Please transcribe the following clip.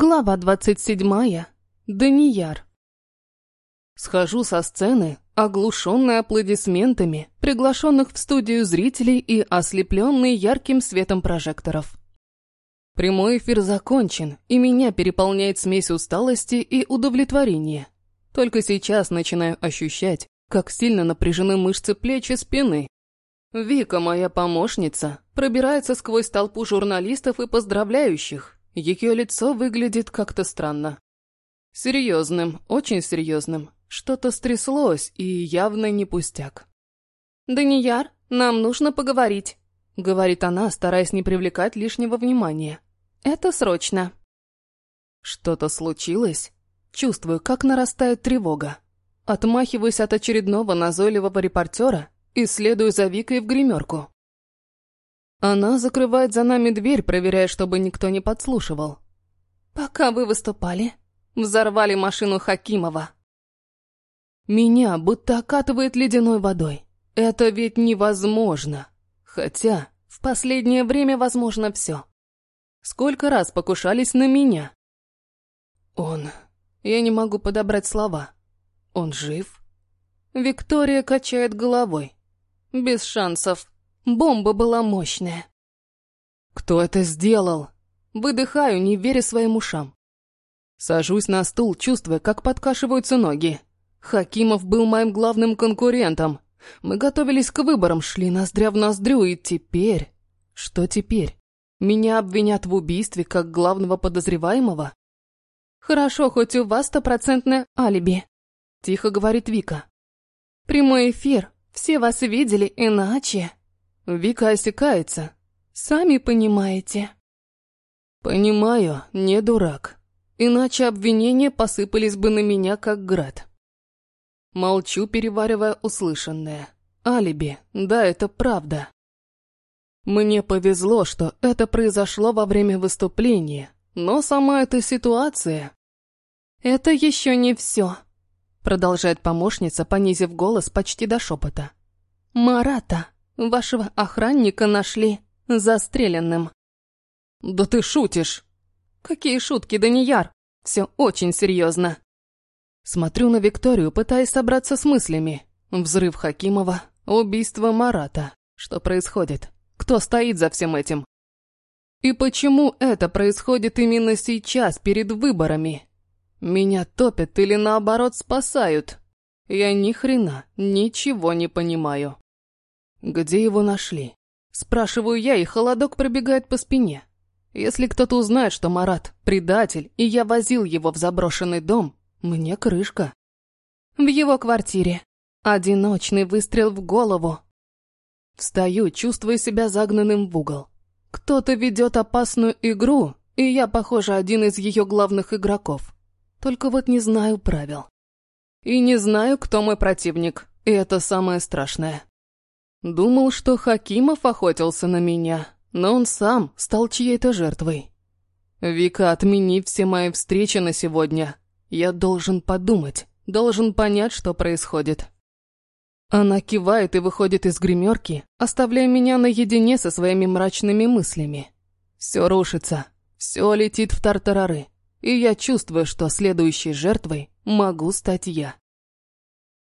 Глава двадцать седьмая. Данияр. Схожу со сцены, оглушенный аплодисментами, приглашенных в студию зрителей и ослепленный ярким светом прожекторов. Прямой эфир закончен, и меня переполняет смесь усталости и удовлетворения. Только сейчас начинаю ощущать, как сильно напряжены мышцы плеч и спины. Вика, моя помощница, пробирается сквозь толпу журналистов и поздравляющих, ее лицо выглядит как-то странно. Серьезным, очень серьезным. Что-то стряслось, и явно не пустяк. «Данияр, нам нужно поговорить», — говорит она, стараясь не привлекать лишнего внимания. «Это срочно». Что-то случилось? Чувствую, как нарастает тревога. Отмахиваюсь от очередного назойливого репортера и следую за Викой в гримерку. Она закрывает за нами дверь, проверяя, чтобы никто не подслушивал. «Пока вы выступали, взорвали машину Хакимова». Меня будто окатывает ледяной водой. Это ведь невозможно. Хотя в последнее время возможно все. Сколько раз покушались на меня? Он... Я не могу подобрать слова. Он жив? Виктория качает головой. Без шансов. Бомба была мощная. Кто это сделал? Выдыхаю, не веря своим ушам. Сажусь на стул, чувствуя, как подкашиваются ноги. Хакимов был моим главным конкурентом. Мы готовились к выборам, шли ноздря в ноздрю, и теперь... Что теперь? Меня обвинят в убийстве как главного подозреваемого? Хорошо, хоть у вас стопроцентное алиби. Тихо говорит Вика. Прямой эфир. Все вас видели, иначе... Вика осекается. Сами понимаете. Понимаю, не дурак. Иначе обвинения посыпались бы на меня, как град. Молчу, переваривая услышанное. Алиби, да, это правда. Мне повезло, что это произошло во время выступления, но сама эта ситуация... «Это еще не все», — продолжает помощница, понизив голос почти до шепота. «Марата Вашего охранника нашли застреленным». «Да ты шутишь!» «Какие шутки, Данияр? Все очень серьезно». Смотрю на Викторию, пытаясь собраться с мыслями. Взрыв Хакимова, убийство Марата. Что происходит? Кто стоит за всем этим? И почему это происходит именно сейчас, перед выборами? Меня топят или наоборот спасают? Я ни хрена ничего не понимаю. Где его нашли? Спрашиваю я, и холодок пробегает по спине. Если кто-то узнает, что Марат – предатель, и я возил его в заброшенный дом, мне крышка. В его квартире. Одиночный выстрел в голову. Встаю, чувствуя себя загнанным в угол. Кто-то ведет опасную игру, и я, похоже, один из ее главных игроков. Только вот не знаю правил. И не знаю, кто мой противник, и это самое страшное. Думал, что Хакимов охотился на меня, но он сам стал чьей-то жертвой. Вика, отмени все мои встречи на сегодня. Я должен подумать, должен понять, что происходит. Она кивает и выходит из гримерки, оставляя меня наедине со своими мрачными мыслями. Все рушится, все летит в тартарары, и я чувствую, что следующей жертвой могу стать я.